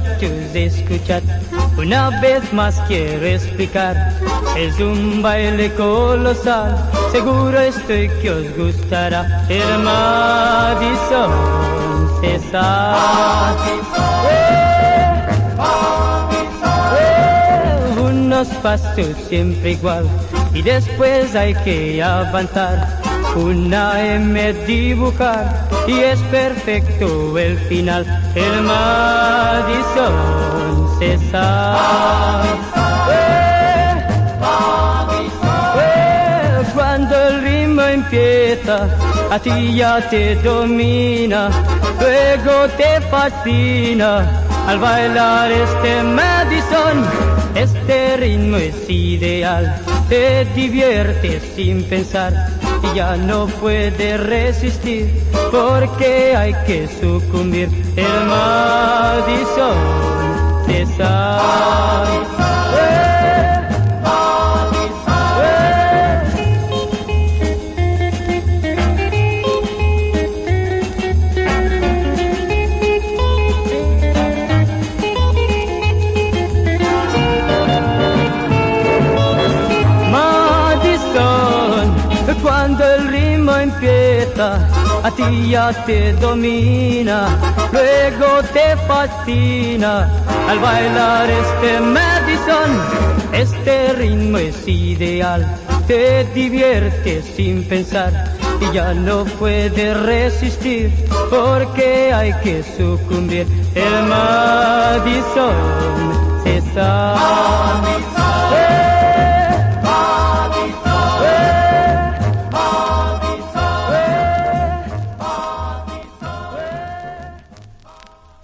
muchachos escuchad, una vez más quiero explicar. Es un baile colosal, seguro estoy que os gustará. El Madison César. Eh, unos pasos siempre igual y después hay que avanzar. Una M dibujar y es perfecto el final. El Madison César. Eh, Cuando el ritmo empieza, a ti ya te domina, luego te fascina al bailar este Madison. Este ritmo es ideal, te diviertes sin pensar ya no puedes resistir porque hay que sucumbir. El Madison César. A ti ya te domina, luego te fascina al bailar este Madison. Este ritmo es ideal, te diviertes sin pensar y ya no puedes resistir porque hay que sucumbir. El Madison César.